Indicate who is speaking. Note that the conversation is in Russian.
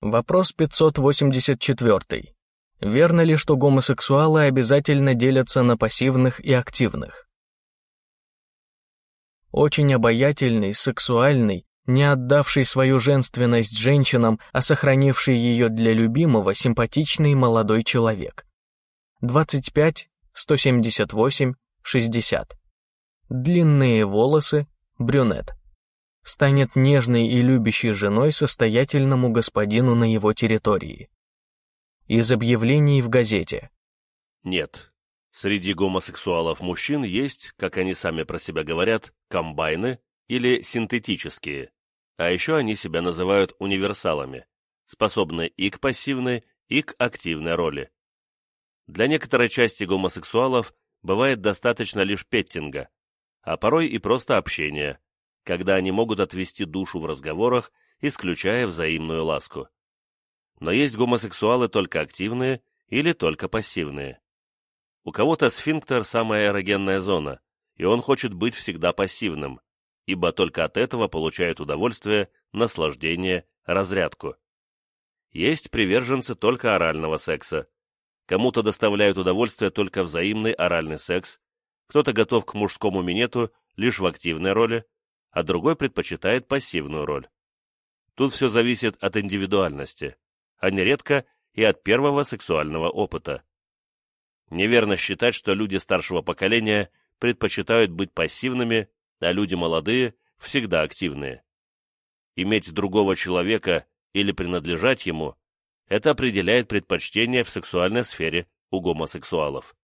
Speaker 1: Вопрос 584. Верно ли, что гомосексуалы обязательно делятся на пассивных и активных? Очень обаятельный, сексуальный, не отдавший свою женственность женщинам, а сохранивший ее для любимого, симпатичный молодой человек. 25, 178, 60. Длинные волосы, брюнет. Станет нежной и любящей женой состоятельному господину на его территории. Из объявлений в газете.
Speaker 2: Нет. Среди гомосексуалов мужчин есть, как они сами про себя говорят, комбайны или синтетические. А еще они себя называют универсалами, способны и к пассивной, и к активной роли. Для некоторой части гомосексуалов бывает достаточно лишь петтинга, а порой и просто общения, когда они могут отвести душу в разговорах, исключая взаимную ласку но есть гомосексуалы только активные или только пассивные. У кого-то сфинктер – самая эрогенная зона, и он хочет быть всегда пассивным, ибо только от этого получает удовольствие, наслаждение, разрядку. Есть приверженцы только орального секса. Кому-то доставляет удовольствие только взаимный оральный секс, кто-то готов к мужскому минету лишь в активной роли, а другой предпочитает пассивную роль. Тут все зависит от индивидуальности а нередко и от первого сексуального опыта. Неверно считать, что люди старшего поколения предпочитают быть пассивными, а люди молодые – всегда активные. Иметь другого человека или принадлежать ему – это определяет предпочтение в сексуальной сфере у гомосексуалов.